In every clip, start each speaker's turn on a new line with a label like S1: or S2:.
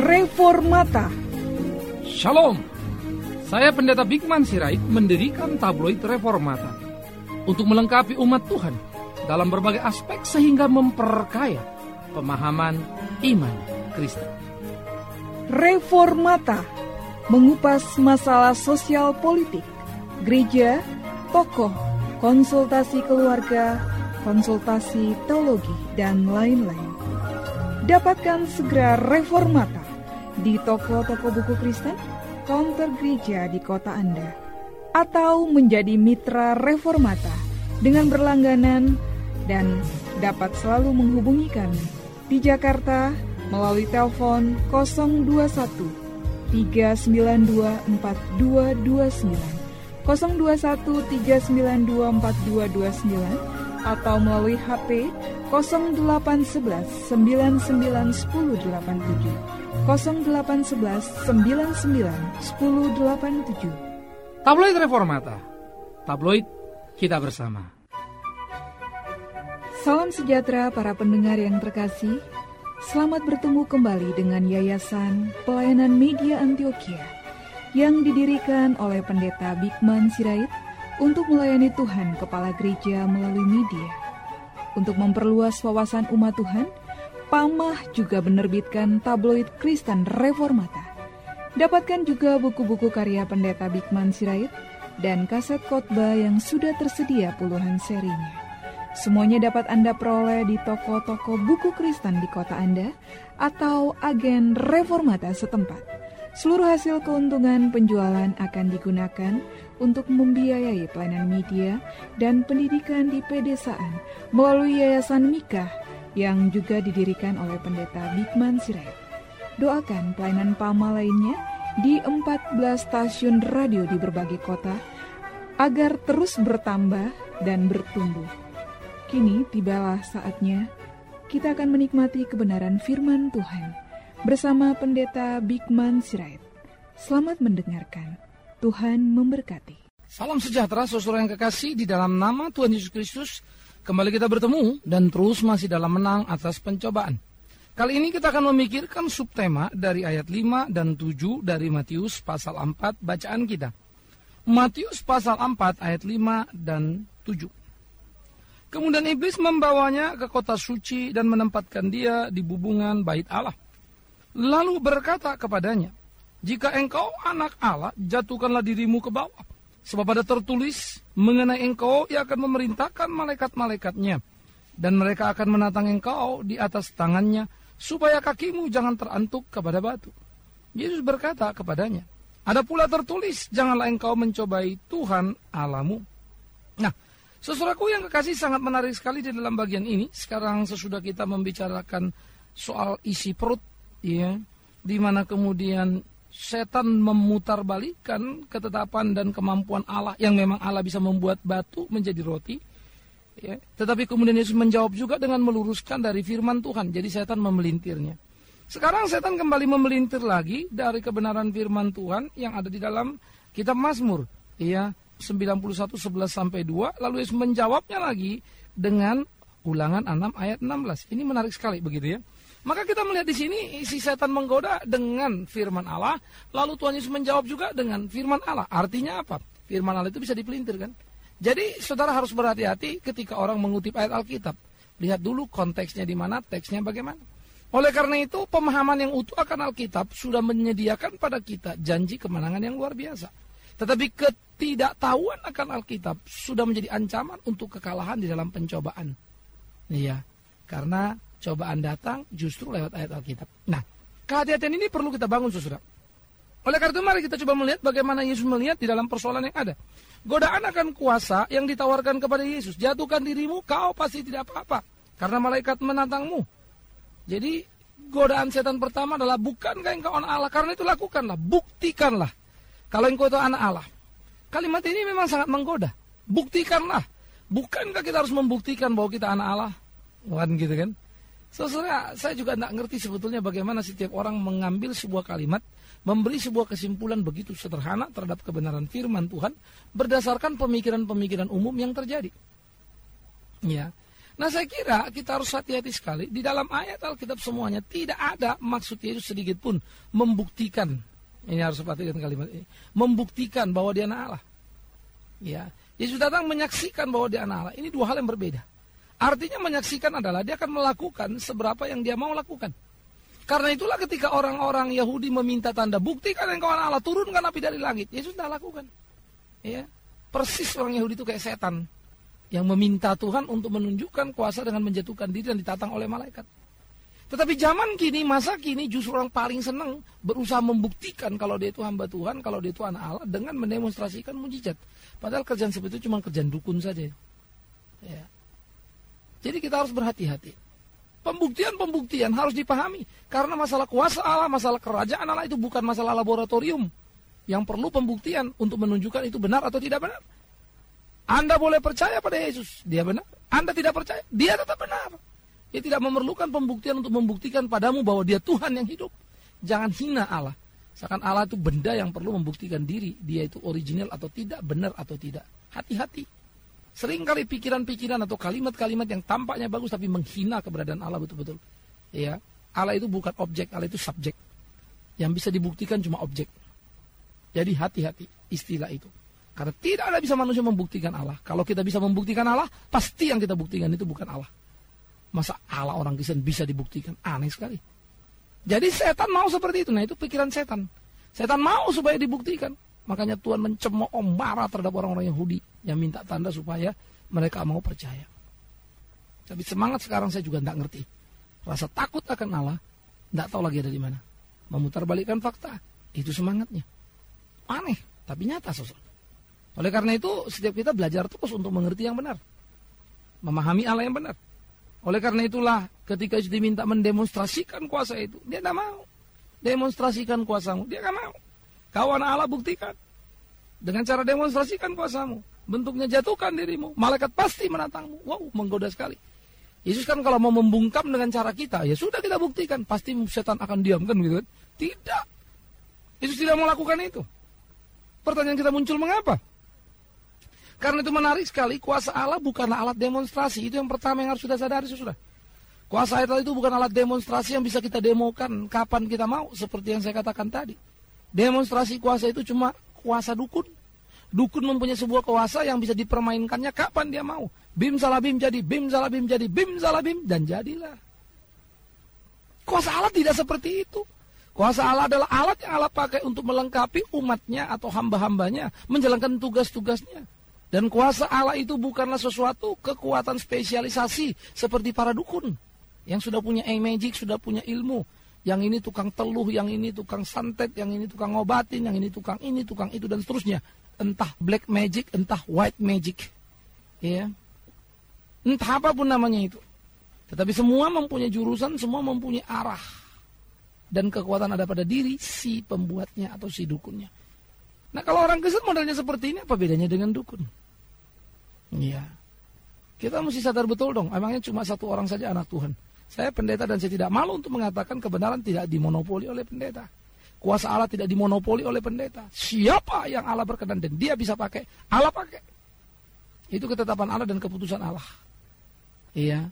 S1: Reformata
S2: Shalom, saya Pendeta Bigman Sirait mendirikan tabloid Reformata untuk melengkapi umat Tuhan dalam berbagai aspek sehingga memperkaya pemahaman iman Kristen.
S1: Reformata mengupas masalah sosial politik, gereja, tokoh, konsultasi keluarga, konsultasi teologi, dan lain-lain. Dapatkan segera Reformata di toko-toko buku Kristen, counter gereja di kota Anda, atau menjadi mitra Reformata dengan berlangganan dan dapat selalu menghubungi kami di Jakarta melalui telepon 021 392 4229 021 392 4229 atau melalui HP 0811 991087 0811 991087
S2: Tabloid Reformata, tabloid kita bersama.
S1: Salam sejahtera para pendengar yang terkasih. Selamat bertemu kembali dengan Yayasan Pelayanan Media Antioquia yang didirikan oleh Pendeta Bigman Sirait untuk melayani Tuhan Kepala Gereja melalui media. Untuk memperluas wawasan umat Tuhan, Pamah juga menerbitkan tabloid Kristen Reformata. Dapatkan juga buku-buku karya Pendeta Bigman Sirait dan kaset khotbah yang sudah tersedia puluhan serinya. Semuanya dapat Anda peroleh di toko-toko buku Kristen di kota Anda atau agen reformata setempat. Seluruh hasil keuntungan penjualan akan digunakan untuk membiayai pelayanan media dan pendidikan di pedesaan melalui Yayasan Mikah yang juga didirikan oleh Pendeta Bigman Sirait. Doakan pelayanan PAMA lainnya di 14 stasiun radio di berbagai kota agar terus bertambah dan bertumbuh. Kini tibalah saatnya kita akan menikmati kebenaran firman Tuhan bersama Pendeta Bigman Sirait. Selamat mendengarkan. Tuhan memberkati.
S2: Salam sejahtera saudara yang kekasih di dalam nama Tuhan Yesus Kristus. Kembali kita bertemu dan terus masih dalam menang atas pencobaan. Kali ini kita akan memikirkan subtema dari ayat 5 dan 7 dari Matius pasal 4 bacaan kita. Matius pasal 4 ayat 5 dan 7. Kemudian iblis membawanya ke kota suci dan menempatkan dia di bubungan bait Allah. Lalu berkata kepadanya, Jika engkau anak Allah, jatuhkanlah dirimu ke bawah. Sebab ada tertulis, mengenai engkau ia akan memerintahkan malaikat-malaikatnya. Dan mereka akan menatang engkau di atas tangannya, supaya kakimu jangan terantuk kepada batu. Yesus berkata kepadanya, Ada pula tertulis, janganlah engkau mencobai Tuhan Alamu. Nah, Saudaraku yang kekasih sangat menarik sekali di dalam bagian ini. Sekarang sesudah kita membicarakan soal isi perut, ya, di mana kemudian setan memutarbalikkan ketetapan dan kemampuan Allah yang memang Allah bisa membuat batu menjadi roti. Ya. Tetapi kemudian Yesus menjawab juga dengan meluruskan dari firman Tuhan. Jadi setan memelintirnya. Sekarang setan kembali memelintir lagi dari kebenaran firman Tuhan yang ada di dalam kitab Mazmur. Ya, 91 11 sampai 2 lalu Yesus menjawabnya lagi dengan ulangan 6 ayat 16. Ini menarik sekali begitu ya. Maka kita melihat di sini si setan menggoda dengan firman Allah, lalu Tuhan Yesus menjawab juga dengan firman Allah. Artinya apa? Firman Allah itu bisa dipelintir kan? Jadi saudara harus berhati-hati ketika orang mengutip ayat Alkitab. Lihat dulu konteksnya di mana, teksnya bagaimana. Oleh karena itu, pemahaman yang utuh akan Alkitab sudah menyediakan pada kita janji kemenangan yang luar biasa. Tetapi ketidaktahuan akan Alkitab sudah menjadi ancaman untuk kekalahan di dalam pencobaan. Iya, karena cobaan datang justru lewat ayat Alkitab. Nah, kehati-hatian ini perlu kita bangun, saudara. Oleh karena itu mari kita coba melihat bagaimana Yesus melihat di dalam persoalan yang ada. Godaan akan kuasa yang ditawarkan kepada Yesus. Jatuhkan dirimu, kau pasti tidak apa-apa. Karena malaikat menantangmu. Jadi godaan setan pertama adalah bukankah engkau anak Allah? Karena itu lakukanlah, buktikanlah. Kalau engkau itu anak Allah. Kalimat ini memang sangat menggoda. Buktikanlah. Bukankah kita harus membuktikan bahwa kita anak Allah? Kan gitu kan? Saya juga tidak ngerti sebetulnya bagaimana setiap orang mengambil sebuah kalimat, memberi sebuah kesimpulan begitu sederhana terhadap kebenaran firman Tuhan berdasarkan pemikiran-pemikiran umum yang terjadi. Ya. Nah saya kira kita harus hati-hati sekali di dalam ayat Alkitab semuanya tidak ada maksud Yesus sedikit pun membuktikan ini harus perhatikan kalimat ini membuktikan bahwa dia anak Allah. Ya, Yesus datang menyaksikan bahwa dia anak Allah. Ini dua hal yang berbeda. Artinya menyaksikan adalah dia akan melakukan seberapa yang dia mau lakukan. Karena itulah ketika orang-orang Yahudi meminta tanda buktikan engkau anak Allah turunkan api dari langit. Yesus tidak lakukan. Ya, persis orang Yahudi itu kayak setan yang meminta Tuhan untuk menunjukkan kuasa dengan menjatuhkan diri dan ditatang oleh malaikat. Tetapi zaman kini, masa kini justru orang paling senang berusaha membuktikan kalau dia itu hamba Tuhan, kalau dia itu anak Allah dengan mendemonstrasikan mujizat. Padahal kerjaan seperti itu cuma kerjaan dukun saja. Ya. Jadi kita harus berhati-hati. Pembuktian-pembuktian harus dipahami. Karena masalah kuasa Allah, masalah kerajaan Allah itu bukan masalah laboratorium. Yang perlu pembuktian untuk menunjukkan itu benar atau tidak benar. Anda boleh percaya pada Yesus, dia benar. Anda tidak percaya, dia tetap benar. Dia tidak memerlukan pembuktian untuk membuktikan padamu bahwa dia Tuhan yang hidup. Jangan hina Allah. Seakan Allah itu benda yang perlu membuktikan diri. Dia itu original atau tidak, benar atau tidak. Hati-hati. Seringkali pikiran-pikiran atau kalimat-kalimat yang tampaknya bagus tapi menghina keberadaan Allah betul-betul. Ya, Allah itu bukan objek, Allah itu subjek. Yang bisa dibuktikan cuma objek. Jadi hati-hati istilah itu. Karena tidak ada bisa manusia membuktikan Allah. Kalau kita bisa membuktikan Allah, pasti yang kita buktikan itu bukan Allah. Masa Allah orang Kristen bisa dibuktikan? Aneh sekali. Jadi setan mau seperti itu. Nah itu pikiran setan. Setan mau supaya dibuktikan. Makanya Tuhan mencemooh marah terhadap orang-orang Yahudi yang minta tanda supaya mereka mau percaya. Tapi semangat sekarang saya juga tidak ngerti. Rasa takut akan Allah, tidak tahu lagi ada di mana. Memutarbalikkan fakta, itu semangatnya. Aneh, tapi nyata sosok. Oleh karena itu, setiap kita belajar terus untuk mengerti yang benar. Memahami Allah yang benar. Oleh karena itulah, ketika diminta mendemonstrasikan kuasa itu, dia tidak mau. Demonstrasikan kuasamu, dia tidak mau. Kau anak Allah buktikan. Dengan cara demonstrasikan kuasamu. Bentuknya jatuhkan dirimu. Malaikat pasti menatangmu. Wow, menggoda sekali. Yesus kan kalau mau membungkam dengan cara kita, ya sudah kita buktikan. Pasti setan akan diam kan gitu kan? Tidak. Yesus tidak mau lakukan itu. Pertanyaan kita muncul mengapa? Karena itu menarik sekali, kuasa Allah bukanlah alat demonstrasi. Itu yang pertama yang harus sudah sadari, sudah. Kuasa Allah itu bukan alat demonstrasi yang bisa kita demokan kapan kita mau, seperti yang saya katakan tadi. Demonstrasi kuasa itu cuma kuasa dukun. Dukun mempunyai sebuah kuasa yang bisa dipermainkannya kapan dia mau. Bim salabim jadi, bim salabim jadi, bim salabim, dan jadilah. Kuasa Allah tidak seperti itu. Kuasa Allah adalah alat yang Allah pakai untuk melengkapi umatnya atau hamba-hambanya menjalankan tugas-tugasnya. Dan kuasa Allah itu bukanlah sesuatu kekuatan spesialisasi seperti para dukun yang sudah punya magic, sudah punya ilmu. Yang ini tukang teluh, yang ini tukang santet, yang ini tukang ngobatin, yang ini tukang ini, tukang itu dan seterusnya. Entah black magic, entah white magic. Ya. Entah apa pun namanya itu. Tetapi semua mempunyai jurusan, semua mempunyai arah. Dan kekuatan ada pada diri si pembuatnya atau si dukunnya. Nah kalau orang Kristen modelnya seperti ini apa bedanya dengan dukun? Iya. Kita mesti sadar betul dong, emangnya cuma satu orang saja anak Tuhan. Saya pendeta dan saya tidak malu untuk mengatakan kebenaran tidak dimonopoli oleh pendeta. Kuasa Allah tidak dimonopoli oleh pendeta. Siapa yang Allah berkenan dan dia bisa pakai, Allah pakai. Itu ketetapan Allah dan keputusan Allah. Iya.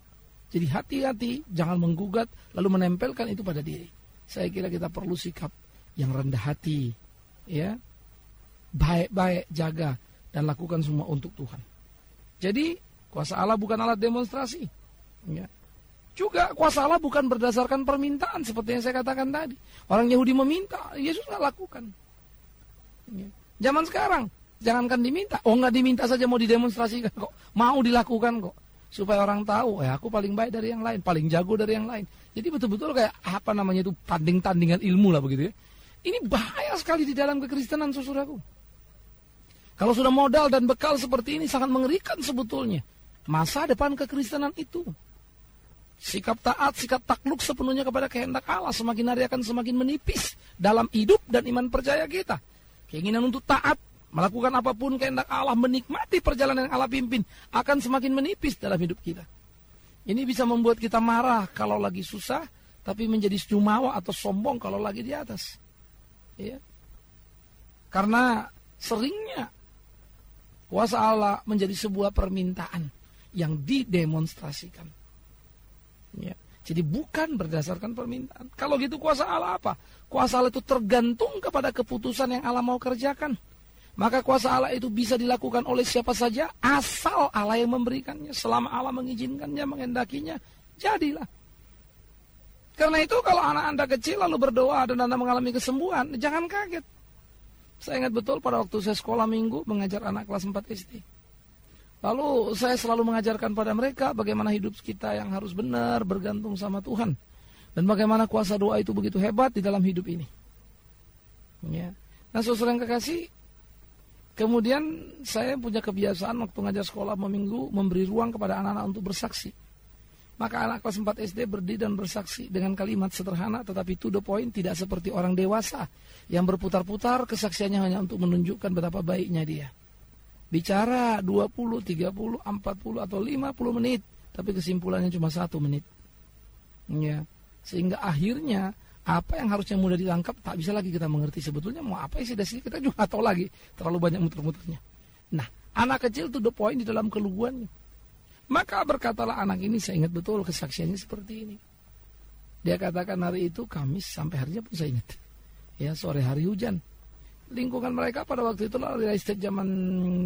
S2: Jadi hati-hati, jangan menggugat lalu menempelkan itu pada diri. Saya kira kita perlu sikap yang rendah hati, ya. Baik-baik jaga dan lakukan semua untuk Tuhan. Jadi kuasa Allah bukan alat demonstrasi. Ya. Juga kuasa Allah bukan berdasarkan permintaan seperti yang saya katakan tadi. Orang Yahudi meminta, Yesus nggak lakukan. Ya. Zaman sekarang, jangankan diminta, oh nggak diminta saja mau didemonstrasikan kok, mau dilakukan kok, supaya orang tahu, ya aku paling baik dari yang lain, paling jago dari yang lain. Jadi betul-betul kayak apa namanya itu tanding-tandingan ilmu lah begitu ya. Ini bahaya sekali di dalam kekristenan saudaraku. Kalau sudah modal dan bekal seperti ini sangat mengerikan sebetulnya. Masa depan kekristenan itu. Sikap taat, sikap takluk sepenuhnya kepada kehendak Allah semakin hari akan semakin menipis dalam hidup dan iman percaya kita. Keinginan untuk taat, melakukan apa pun kehendak Allah, menikmati perjalanan yang Allah pimpin akan semakin menipis dalam hidup kita. Ini bisa membuat kita marah kalau lagi susah, tapi menjadi jumawa atau sombong kalau lagi di atas. Ya. Karena seringnya Kuasa Allah menjadi sebuah permintaan. yang didemonstrasikan. Ya. Jadi bukan berdasarkan permintaan. Kalau gitu kuasa Allah apa? Kuasa Allah itu tergantung kepada keputusan yang Allah mau kerjakan. Maka kuasa Allah itu bisa dilakukan oleh siapa saja asal Allah yang memberikannya. Selama Allah mengizinkannya, mengendakinya, jadilah. Karena itu kalau anak anda kecil lalu berdoa dan anda mengalami kesembuhan, jangan kaget. Saya ingat betul pada waktu saya sekolah minggu mengajar anak kelas 4 SD. Lalu saya selalu mengajarkan pada mereka bagaimana hidup kita yang harus benar bergantung sama Tuhan. Dan bagaimana kuasa doa itu begitu hebat di dalam hidup ini. Ya. Nah saudara yang kekasih, kemudian saya punya kebiasaan waktu ngajar sekolah minggu memberi ruang kepada anak-anak untuk bersaksi. Maka anak kelas 4 SD berdiri dan bersaksi dengan kalimat sederhana tetapi to the point tidak seperti orang dewasa yang berputar-putar kesaksiannya hanya untuk menunjukkan betapa baiknya dia. Bicara 20, 30, 40 atau 50 menit tapi kesimpulannya cuma satu menit. Ya. Sehingga akhirnya apa yang harusnya mudah ditangkap tak bisa lagi kita mengerti sebetulnya mau apa isi dasarnya kita juga tahu lagi terlalu banyak muter-muternya. Nah, anak kecil to the point di dalam keluguannya maka berkatalah anak ini, saya ingat betul kesaksiannya seperti ini. Dia katakan hari itu Kamis sampai harinya pun saya ingat. Ya sore hari hujan. Lingkungan mereka pada waktu itu lah real estate zaman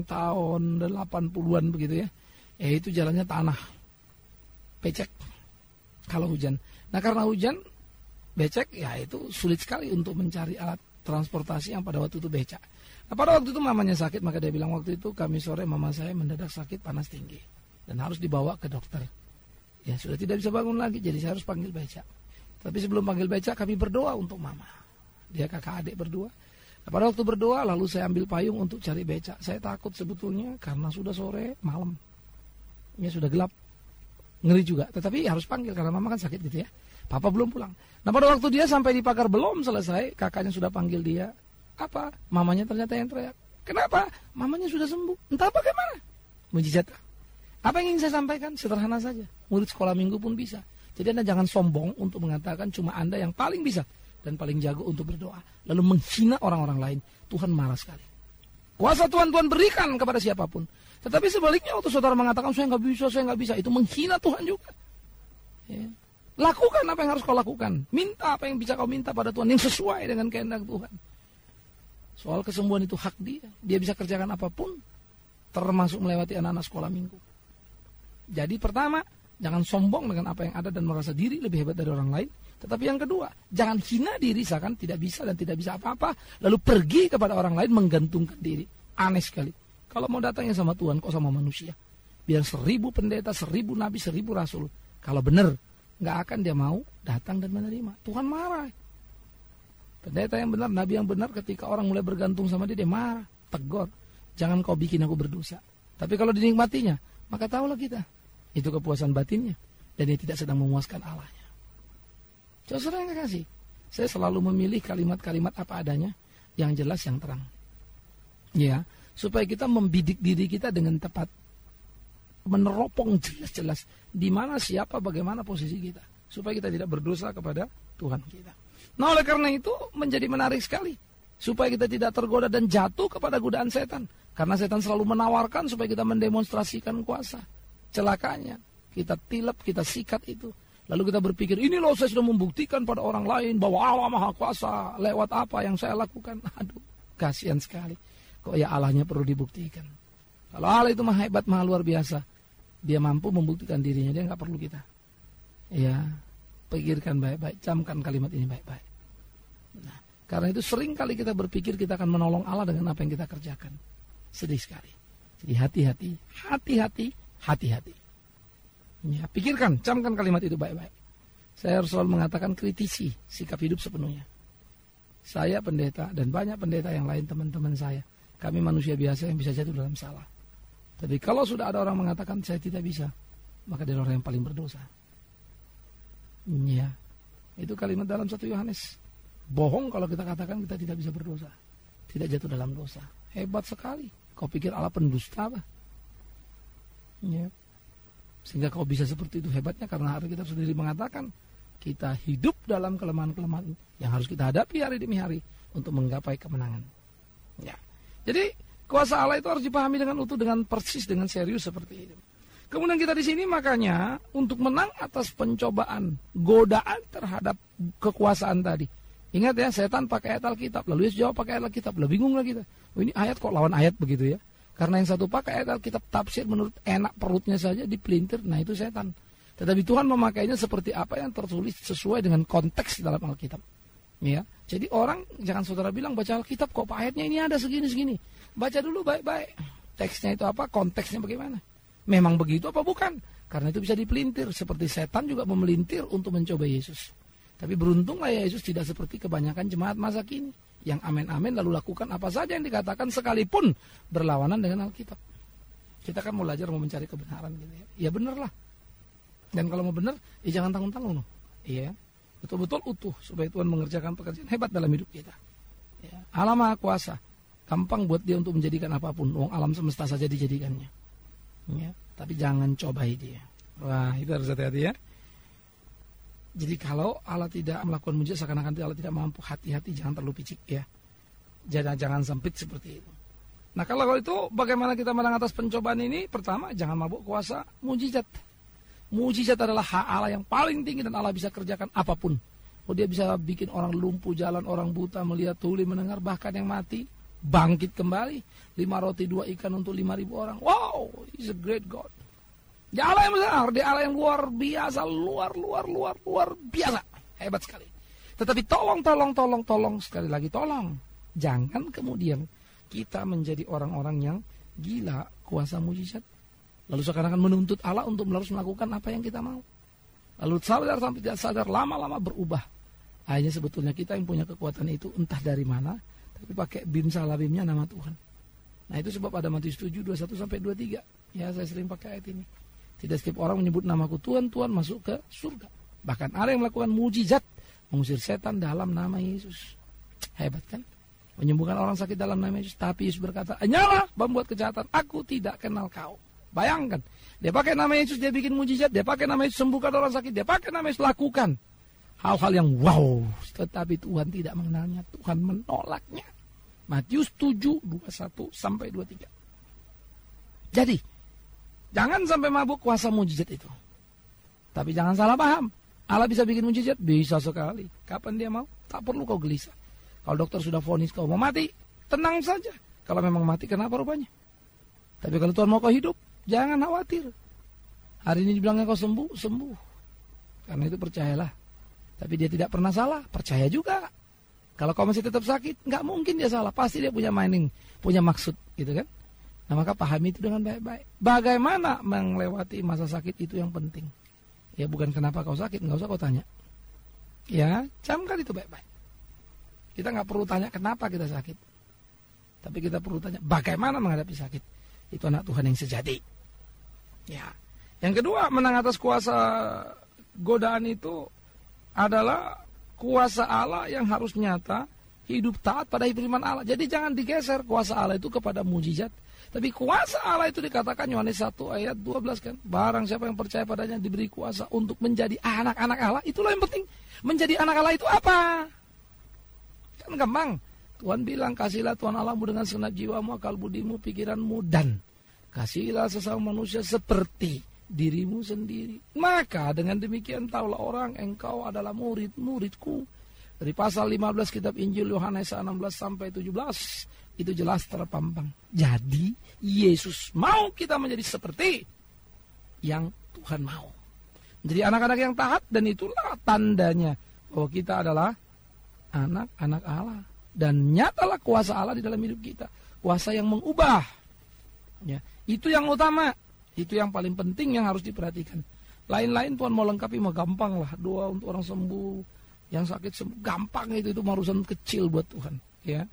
S2: tahun 80-an begitu ya. Eh itu jalannya tanah. Becek. Kalau hujan. Nah karena hujan becek ya itu sulit sekali untuk mencari alat transportasi yang pada waktu itu becak. Nah pada waktu itu mamanya sakit maka dia bilang waktu itu kami sore mama saya mendadak sakit panas tinggi dan harus dibawa ke dokter. Ya sudah tidak bisa bangun lagi, jadi saya harus panggil beca. Tapi sebelum panggil beca, kami berdoa untuk mama. Dia kakak adik berdua. Pada waktu berdoa, lalu saya ambil payung untuk cari beca. Saya takut sebetulnya karena sudah sore, malam. Ya sudah gelap. Ngeri juga. Tetapi harus panggil karena mama kan sakit gitu ya. Papa belum pulang. Nah pada waktu dia sampai di pagar belum selesai, kakaknya sudah panggil dia. Apa? Mamanya ternyata yang teriak. Kenapa? Mamanya sudah sembuh. Entah bagaimana. Mujizat. Apa yang ingin saya sampaikan? Sederhana saja. Murid sekolah minggu pun bisa. Jadi Anda jangan sombong untuk mengatakan cuma Anda yang paling bisa dan paling jago untuk berdoa. Lalu menghina orang-orang lain. Tuhan marah sekali. Kuasa Tuhan Tuhan berikan kepada siapa pun. Tetapi sebaliknya waktu saudara mengatakan saya nggak bisa, saya nggak bisa, itu menghina Tuhan juga. Ya. Lakukan apa yang harus kau lakukan. Minta apa yang bisa kau minta pada Tuhan yang sesuai dengan kehendak Tuhan. Soal kesembuhan itu hak dia. Dia bisa kerjakan apa pun, termasuk melewati anak-anak sekolah minggu. Jadi pertama, jangan sombong dengan apa yang ada dan merasa diri lebih hebat dari orang lain. Tetapi yang kedua, jangan hina diri seakan tidak bisa dan tidak bisa apa-apa. Lalu pergi kepada orang lain menggantungkan diri. Aneh sekali. Kalau mau datangnya sama Tuhan, kok sama manusia? Biar seribu pendeta, seribu nabi, seribu rasul. Kalau benar, nggak akan dia mau datang dan menerima. Tuhan marah. Pendeta yang benar, nabi yang benar ketika orang mulai bergantung sama dia, dia marah, tegur. Jangan kau bikin aku berdosa. Tapi kalau dinikmatinya, maka tahulah kita itu kepuasan batinnya. Dan dia tidak sedang memuaskan Allahnya. Saudara yang kasih, saya selalu memilih kalimat-kalimat apa adanya yang jelas yang terang. Ya, supaya kita membidik diri kita dengan tepat. Meneropong jelas-jelas di mana siapa bagaimana posisi kita supaya kita tidak berdosa kepada Tuhan kita. Nah, oleh karena itu menjadi menarik sekali supaya kita tidak tergoda dan jatuh kepada godaan setan. Karena setan selalu menawarkan supaya kita mendemonstrasikan kuasa celakanya. Kita tilap, kita sikat itu. Lalu kita berpikir, ini loh saya sudah membuktikan pada orang lain bahwa Allah Maha Kuasa lewat apa yang saya lakukan. Aduh, kasihan sekali. Kok ya Allahnya perlu dibuktikan. Kalau Allah itu maha hebat, maha luar biasa. Dia mampu membuktikan dirinya, dia nggak perlu kita. Ya, pikirkan baik-baik, camkan kalimat ini baik-baik. Nah, karena itu sering kali kita berpikir kita akan menolong Allah dengan apa yang kita kerjakan. Sedih sekali. Jadi hati-hati, hati-hati hati-hati. Ya, pikirkan, camkan kalimat itu baik-baik. Saya harus selalu mengatakan kritisi sikap hidup sepenuhnya. Saya pendeta dan banyak pendeta yang lain teman-teman saya. Kami manusia biasa yang bisa jatuh dalam salah. Tapi kalau sudah ada orang mengatakan saya tidak bisa, maka dia orang yang paling berdosa. Ya, itu kalimat dalam satu Yohanes. Bohong kalau kita katakan kita tidak bisa berdosa. Tidak jatuh dalam dosa. Hebat sekali. Kau pikir Allah pendusta apa? Ya. Sehingga kau bisa seperti itu hebatnya karena hari kita sendiri mengatakan kita hidup dalam kelemahan-kelemahan yang harus kita hadapi hari demi hari untuk menggapai kemenangan. Ya. Jadi kuasa Allah itu harus dipahami dengan utuh, dengan persis, dengan serius seperti itu. Kemudian kita di sini makanya untuk menang atas pencobaan, godaan terhadap kekuasaan tadi. Ingat ya, setan pakai ayat Alkitab, lalu Yesus jawab pakai ayat Alkitab. Lah bingung lagi kita. Oh, ini ayat kok lawan ayat begitu ya. Karena yang satu pakai ayat Alkitab tafsir menurut enak perutnya saja dipelintir, nah itu setan. Tetapi Tuhan memakainya seperti apa yang tertulis sesuai dengan konteks dalam Alkitab. Ya, jadi orang jangan saudara bilang baca Alkitab kok ayatnya ini ada segini segini. Baca dulu baik-baik. Teksnya itu apa, konteksnya bagaimana. Memang begitu apa bukan? Karena itu bisa dipelintir. Seperti setan juga memelintir untuk mencoba Yesus. Tapi beruntunglah ya Yesus tidak seperti kebanyakan jemaat masa kini. Yang amin-amin lalu lakukan apa saja yang dikatakan sekalipun berlawanan dengan Alkitab. Kita kan mau belajar mau mencari kebenaran gitu ya. Ya benar lah. Dan kalau mau benar, ya jangan tanggung-tanggung. Iya. Betul-betul utuh supaya Tuhan mengerjakan pekerjaan hebat dalam hidup kita. Ya. Allah Maha Kuasa. Gampang buat dia untuk menjadikan apa pun. Wong alam semesta saja dijadikannya ya, tapi jangan cobai dia. Wah, itu harus hati-hati ya. Jadi kalau Allah tidak melakukan mujizat seakan-akan Allah tidak mampu, hati-hati jangan terlalu picik ya. Jangan jangan sempit seperti itu. Nah kalau itu bagaimana kita menang atas pencobaan ini? Pertama jangan mabuk kuasa mujizat. Mujizat adalah hak Allah yang paling tinggi dan Allah bisa kerjakan apa pun. Oh dia bisa bikin orang lumpuh jalan, orang buta melihat tuli, mendengar bahkan yang mati bangkit kembali. Lima roti dua ikan untuk lima ribu orang. Wow, he's a great God. Allah yang besar, dia Allah yang luar biasa, luar, luar, luar, luar biasa. Hebat sekali. Tetapi tolong, tolong, tolong, tolong, sekali lagi tolong. Jangan kemudian kita menjadi orang-orang yang gila kuasa mujizat. Lalu sekarang akan menuntut Allah untuk harus melakukan apa yang kita mau. Lalu sadar sampai tidak sadar lama-lama berubah. Hanya sebetulnya kita yang punya kekuatan itu entah dari mana tapi pakai bim salah bimnya nama Tuhan. Nah itu sebab ada Matius 7, 21 sampai 23. Ya saya sering pakai ayat ini. Tidak setiap orang menyebut namaku Tuhan, Tuhan masuk ke surga. Bahkan ada yang melakukan mujizat, mengusir setan dalam nama Yesus. Hebat kan? Menyembuhkan orang sakit dalam nama Yesus. Tapi Yesus berkata, nyala membuat kejahatan, aku tidak kenal kau. Bayangkan, dia pakai nama Yesus, dia bikin mujizat, dia pakai nama Yesus sembuhkan orang sakit, dia pakai nama Yesus lakukan hal-hal yang wow, tetapi Tuhan tidak mengenalnya, Tuhan menolaknya. Matius 7, 21 sampai 23. Jadi, jangan sampai mabuk kuasa mujizat itu. Tapi jangan salah paham. Allah bisa bikin mujizat? Bisa sekali. Kapan dia mau? Tak perlu kau gelisah. Kalau dokter sudah vonis kau mau mati, tenang saja. Kalau memang mati, kenapa rupanya? Tapi kalau Tuhan mau kau hidup, jangan khawatir. Hari ini dibilangnya kau sembuh, sembuh. Karena itu percayalah, tapi dia tidak pernah salah, percaya juga. Kalau kau masih tetap sakit, nggak mungkin dia salah. Pasti dia punya mining, punya maksud, gitu kan? Nah maka pahami itu dengan baik-baik. Bagaimana melewati masa sakit itu yang penting. Ya bukan kenapa kau sakit, nggak usah kau tanya. Ya, camkan itu baik-baik. Kita nggak perlu tanya kenapa kita sakit. Tapi kita perlu tanya bagaimana menghadapi sakit. Itu anak Tuhan yang sejati. Ya. Yang kedua, menang atas kuasa godaan itu adalah kuasa Allah yang harus nyata hidup taat pada firman Allah. Jadi jangan digeser kuasa Allah itu kepada mujizat. Tapi kuasa Allah itu dikatakan Yohanes 1 ayat 12 kan. Barang siapa yang percaya padanya diberi kuasa untuk menjadi anak-anak Allah. Itulah yang penting. Menjadi anak Allah itu apa? Kan gampang. Tuhan bilang kasihlah Tuhan Allahmu dengan senat jiwamu, akal budimu, pikiranmu dan kasihlah sesama manusia seperti dirimu sendiri. Maka dengan demikian taulah orang engkau adalah murid-muridku. Dari pasal 15 kitab Injil Yohanes 16 sampai 17 itu jelas terpampang. Jadi Yesus mau kita menjadi seperti yang Tuhan mau. Menjadi anak-anak yang taat dan itulah tandanya bahwa kita adalah anak-anak Allah dan nyatalah kuasa Allah di dalam hidup kita. Kuasa yang mengubah. Ya, itu yang utama. Itu yang paling penting yang harus diperhatikan. Lain-lain Tuhan mau lengkapi mah gampang lah. Doa untuk orang sembuh, yang sakit sembuh, gampang itu itu urusan kecil buat Tuhan. Ya,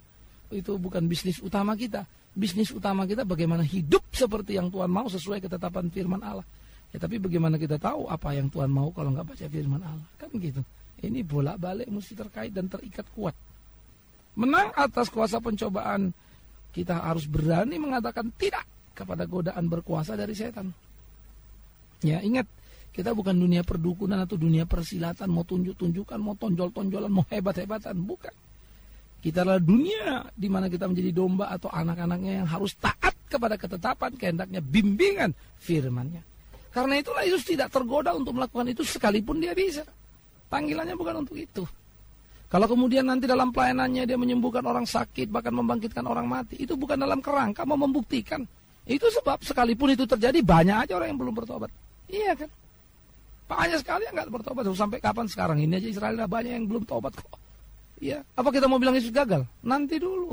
S2: itu bukan bisnis utama kita. Bisnis utama kita bagaimana hidup seperti yang Tuhan mau sesuai ketetapan firman Allah. Ya tapi bagaimana kita tahu apa yang Tuhan mau kalau nggak baca firman Allah? Kan gitu. Ini bolak-balik mesti terkait dan terikat kuat. Menang atas kuasa pencobaan, kita harus berani mengatakan tidak kepada godaan berkuasa dari setan. Ya, ingat, kita bukan dunia perdukunan atau dunia persilatan, mau tunjuk-tunjukkan, mau tonjol-tonjolan, mau hebat-hebatan, bukan. Kita adalah dunia di mana kita menjadi domba atau anak-anaknya yang harus taat kepada ketetapan, kehendaknya, bimbingan firmannya. Karena itulah Yesus tidak tergoda untuk melakukan itu sekalipun dia bisa. Panggilannya bukan untuk itu. Kalau kemudian nanti dalam pelayanannya dia menyembuhkan orang sakit, bahkan membangkitkan orang mati, itu bukan dalam kerangka mau membuktikan. Itu sebab sekalipun itu terjadi banyak aja orang yang belum bertobat. Iya kan? Banyak sekali yang nggak bertobat. Sampai kapan sekarang ini aja Israel banyak yang belum tobat kok. Iya. Apa kita mau bilang Yesus gagal? Nanti dulu.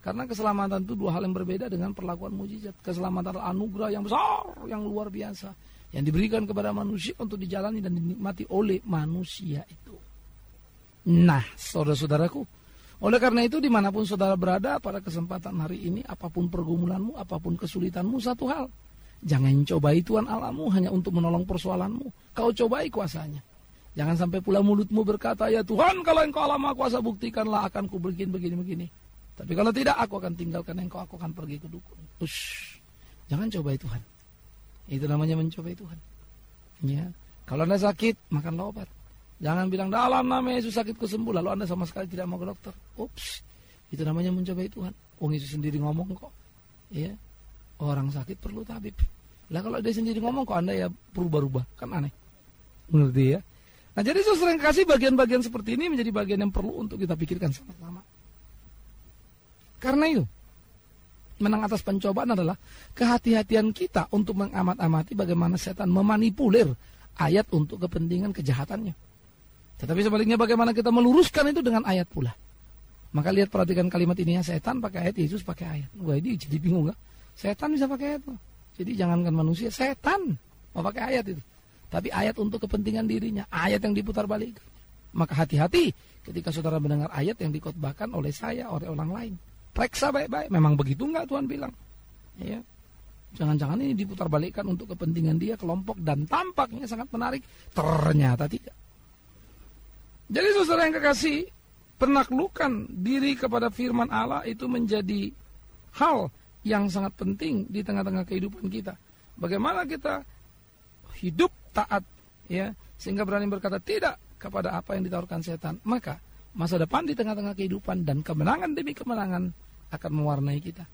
S2: Karena keselamatan itu dua hal yang berbeda dengan perlakuan mujizat. Keselamatan anugerah yang besar, yang luar biasa. Yang diberikan kepada manusia untuk dijalani dan dinikmati oleh manusia itu. Nah, saudara-saudaraku, oleh karena itu di mana pun saudara berada pada kesempatan hari ini, apa pun pergumulanmu, apa pun kesulitanmu, satu hal. Jangan cobai Tuhan Allahmu hanya untuk menolong persoalanmu. Kau cobai kuasanya. Jangan sampai pula mulutmu berkata, ya Tuhan kalau engkau Allah maha kuasa buktikanlah akan ku begini-begini-begini. Tapi kalau tidak aku akan tinggalkan engkau, aku akan pergi ke dukun. Ush, jangan cobai Tuhan. Itu namanya mencobai Tuhan. Ya. Kalau anda sakit, makanlah obat. Jangan bilang dalam nama Yesus sakitku sembuh lalu Anda sama sekali tidak mau ke dokter. Ups. Itu namanya mencobai Tuhan. Wong Yesus sendiri ngomong kok. Ya. Orang sakit perlu tabib. Lah kalau dia sendiri ngomong kok Anda ya berubah-ubah. Kan aneh. Mengerti ya? Nah jadi saudara yang kasih bagian-bagian seperti ini menjadi bagian yang perlu untuk kita pikirkan sama-sama. Karena itu, menang atas pencobaan adalah kehati-hatian kita untuk mengamat-amati bagaimana setan memanipulir ayat untuk kepentingan kejahatannya. Tetapi sebaliknya bagaimana kita meluruskan itu dengan ayat pula. Maka lihat perhatikan kalimat ini ya, setan pakai ayat, Yesus pakai ayat. Wah ini jadi bingung gak? Setan bisa pakai ayat. Jadi jangankan manusia, setan mau pakai ayat itu. Tapi ayat untuk kepentingan dirinya, ayat yang diputar balik. Maka hati-hati ketika saudara mendengar ayat yang dikotbahkan oleh saya, oleh orang lain. Periksa baik-baik, memang begitu enggak Tuhan bilang. Ya. Jangan-jangan ini diputar balikkan untuk kepentingan dia, kelompok, dan tampaknya sangat menarik. Ternyata tidak. Jadi saudara yang kekasih, penaklukan diri kepada firman Allah itu menjadi hal yang sangat penting di tengah-tengah kehidupan kita. Bagaimana kita hidup taat ya sehingga berani berkata tidak kepada apa yang ditawarkan setan. Maka masa depan di tengah-tengah kehidupan dan kemenangan demi kemenangan akan mewarnai kita.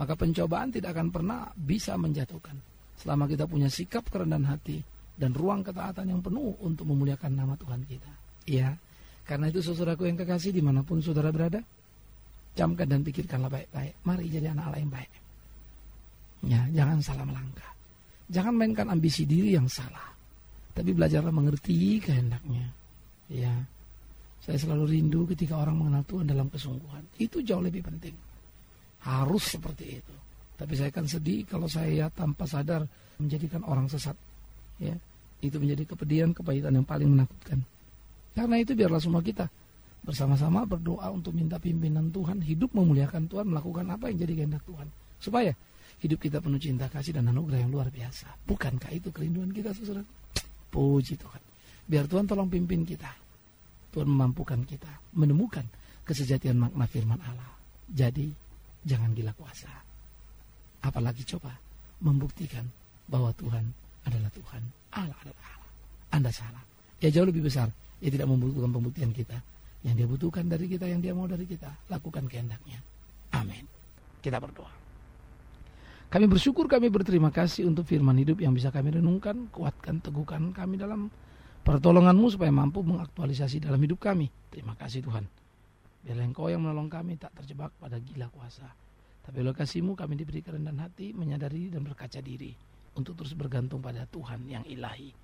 S2: Maka pencobaan tidak akan pernah bisa menjatuhkan selama kita punya sikap kerendahan hati dan ruang ketaatan yang penuh untuk memuliakan nama Tuhan kita. Ya, karena itu saudaraku yang kekasih di mana pun saudara berada, camkan dan pikirkanlah baik-baik. Mari jadi anak Allah yang baik. Ya, jangan salah melangkah. Jangan mainkan ambisi diri yang salah. Tapi belajarlah mengerti kehendaknya. Ya, saya selalu rindu ketika orang mengenal Tuhan dalam kesungguhan. Itu jauh lebih penting. Harus seperti itu. Tapi saya akan sedih kalau saya tanpa sadar menjadikan orang sesat. Ya, itu menjadi kepedihan, kepahitan yang paling menakutkan. Karena itu biarlah semua kita bersama-sama berdoa untuk minta pimpinan Tuhan, hidup memuliakan Tuhan, melakukan apa yang jadi kehendak Tuhan. Supaya hidup kita penuh cinta kasih dan anugerah yang luar biasa. Bukankah itu kerinduan kita saudara? Puji Tuhan. Biar Tuhan tolong pimpin kita. Tuhan memampukan kita menemukan kesejatian makna firman Allah. Jadi jangan gila kuasa. Apalagi coba membuktikan bahwa Tuhan adalah Tuhan. Allah adalah Allah. Anda salah. Ya jauh lebih besar dia tidak membutuhkan pembuktian kita. Yang dia butuhkan dari kita, yang dia mau dari kita. Lakukan kehendaknya. Amin. Kita berdoa. Kami bersyukur, kami berterima kasih untuk firman hidup yang bisa kami renungkan, kuatkan, teguhkan kami dalam pertolonganmu supaya mampu mengaktualisasi dalam hidup kami. Terima kasih Tuhan. Biarlah engkau yang menolong kami tak terjebak pada gila kuasa. Tapi oleh kasihmu kami diberi kerendahan hati, menyadari dan berkaca diri untuk terus bergantung pada Tuhan yang ilahi.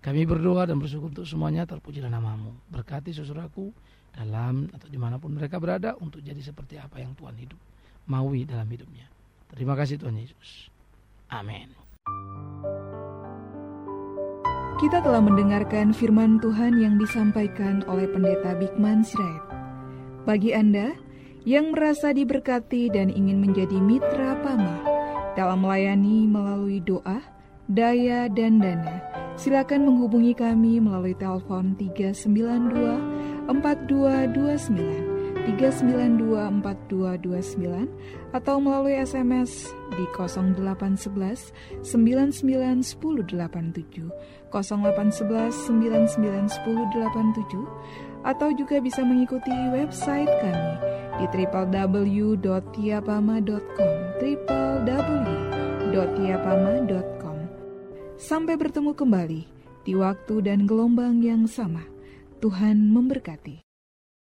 S2: Kami berdoa dan bersyukur untuk semuanya terpujilah namamu. Berkati saudaraku dalam atau di mana pun mereka berada untuk jadi seperti apa yang Tuhan hidup maui dalam hidupnya. Terima kasih Tuhan Yesus. Amin.
S1: Kita telah mendengarkan firman Tuhan yang disampaikan oleh Pendeta Bikman Sirait. Bagi Anda yang merasa diberkati dan ingin menjadi mitra Pama dalam melayani melalui doa, daya, dan dana, Silakan menghubungi kami melalui telepon 392 4229 392 4229 atau melalui SMS di 0811 991087 0811 991087 atau juga bisa mengikuti website kami di www.tiapama.com www.tiapama.com Sampai bertemu kembali di waktu dan gelombang yang sama. Tuhan memberkati.